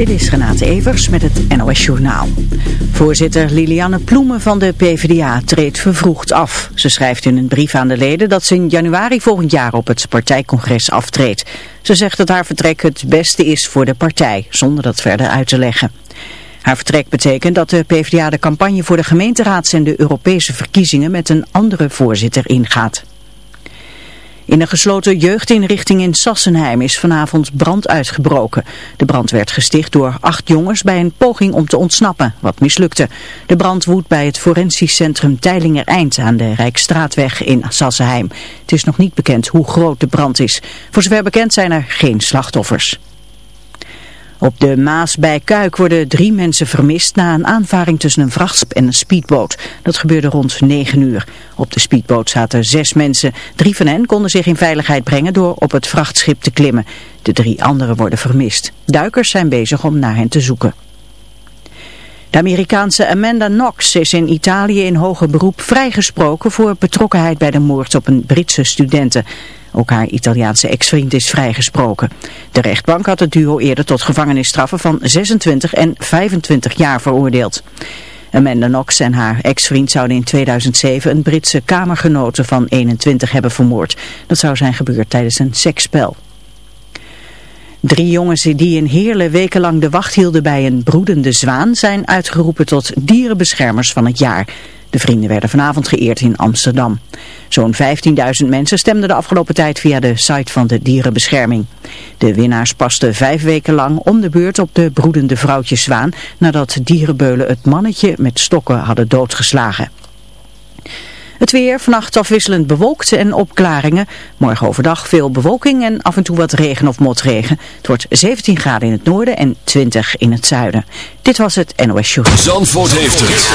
Dit is Renate Evers met het NOS Journaal. Voorzitter Lilianne Ploemen van de PvdA treedt vervroegd af. Ze schrijft in een brief aan de leden dat ze in januari volgend jaar op het partijcongres aftreedt. Ze zegt dat haar vertrek het beste is voor de partij, zonder dat verder uit te leggen. Haar vertrek betekent dat de PvdA de campagne voor de gemeenteraads- en de Europese verkiezingen met een andere voorzitter ingaat. In een gesloten jeugdinrichting in Sassenheim is vanavond brand uitgebroken. De brand werd gesticht door acht jongens bij een poging om te ontsnappen, wat mislukte. De brand woedt bij het forensisch centrum Teilinger Eind aan de Rijkstraatweg in Sassenheim. Het is nog niet bekend hoe groot de brand is. Voor zover bekend zijn er geen slachtoffers. Op de Maas bij Kuik worden drie mensen vermist na een aanvaring tussen een vrachtschip en een speedboot. Dat gebeurde rond 9 uur. Op de speedboot zaten zes mensen. Drie van hen konden zich in veiligheid brengen door op het vrachtschip te klimmen. De drie anderen worden vermist. Duikers zijn bezig om naar hen te zoeken. De Amerikaanse Amanda Knox is in Italië in hoger beroep vrijgesproken voor betrokkenheid bij de moord op een Britse studenten. Ook haar Italiaanse ex-vriend is vrijgesproken. De rechtbank had het duo eerder tot gevangenisstraffen van 26 en 25 jaar veroordeeld. Amanda Knox en haar ex-vriend zouden in 2007 een Britse kamergenote van 21 hebben vermoord. Dat zou zijn gebeurd tijdens een seksspel. Drie jongens die in Heerlen wekenlang de wacht hielden bij een broedende zwaan zijn uitgeroepen tot dierenbeschermers van het jaar. De vrienden werden vanavond geëerd in Amsterdam. Zo'n 15.000 mensen stemden de afgelopen tijd via de site van de dierenbescherming. De winnaars pasten vijf weken lang om de beurt op de broedende vrouwtjeszwaan nadat dierenbeulen het mannetje met stokken hadden doodgeslagen. Het weer, vannacht afwisselend bewolkt en opklaringen. Morgen overdag veel bewolking en af en toe wat regen of motregen. Het wordt 17 graden in het noorden en 20 in het zuiden. Dit was het NOS Show. Zandvoort heeft het.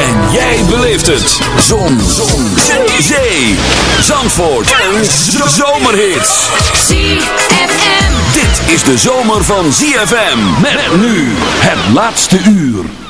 En jij beleeft het. Zon. Zon. Zee. Zee. Zandvoort. Een zomerhit. ZFM. Dit is de zomer van ZFM. Met nu het laatste uur.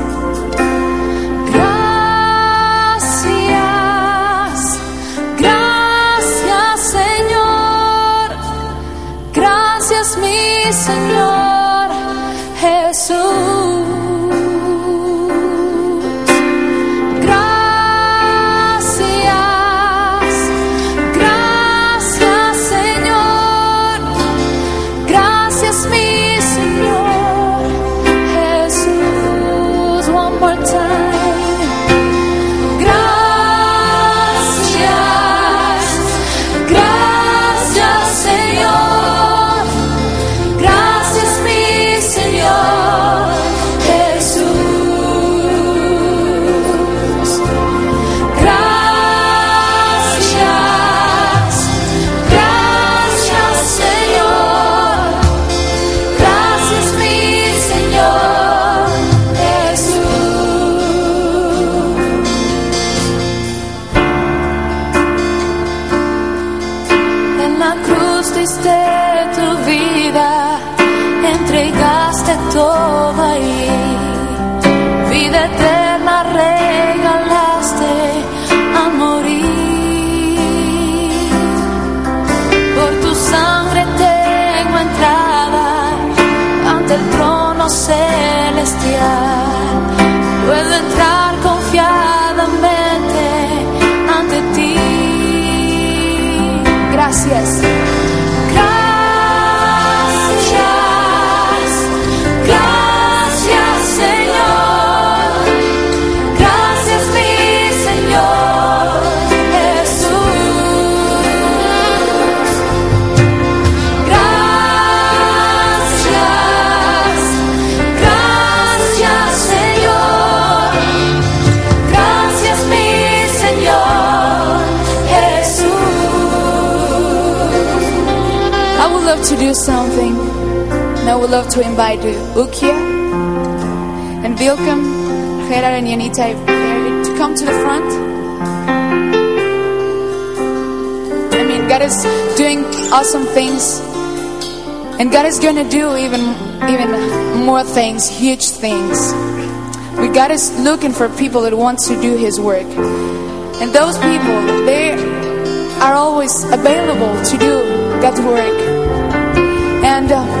Señor love to invite Ukia and Vilcom, Gerard and Yanita to come to the front. I mean, God is doing awesome things. And God is going to do even, even more things, huge things. We God is looking for people that want to do His work. And those people, they are always available to do God's work. And uh,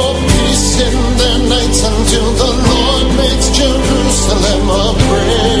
until the Lord makes Jerusalem a praise.